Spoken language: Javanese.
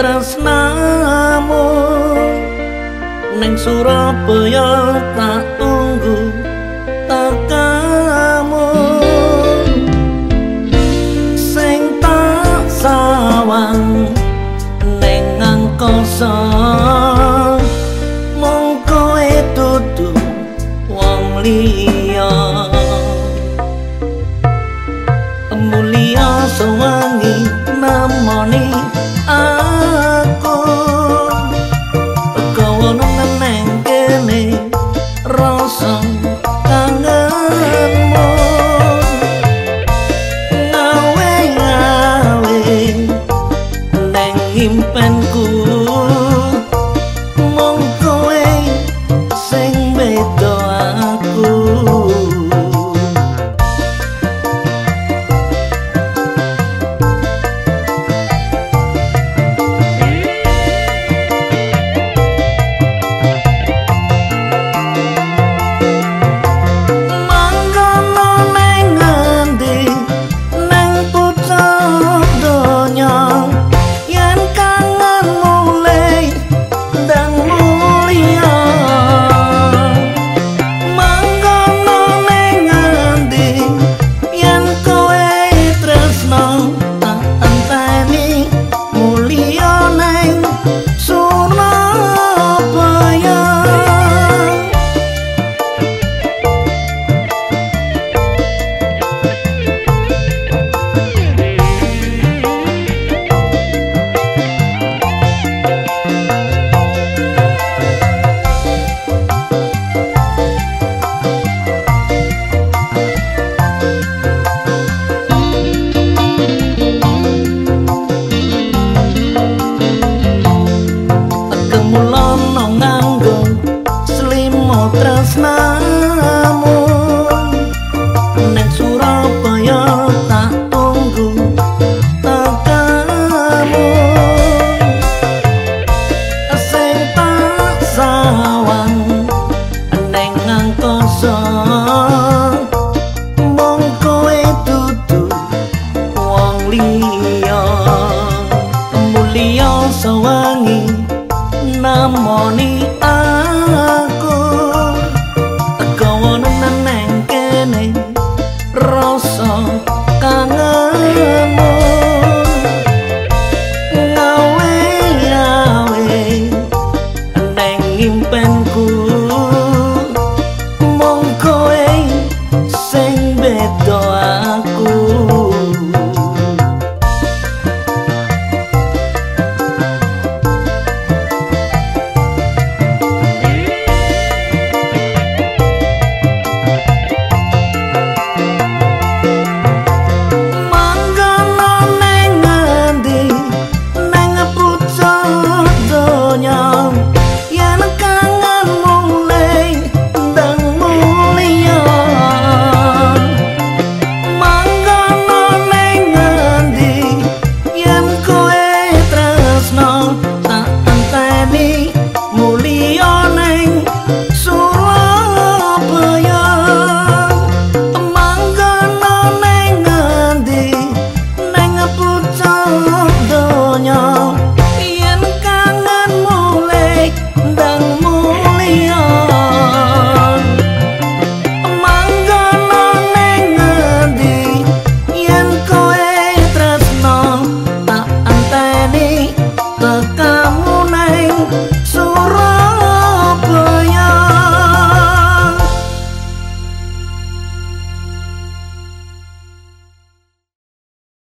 tresnamu. Neng Surabaya tak tunggu tak kamu tak sawang Neng angkosa Mongko itu e tuh wong liya.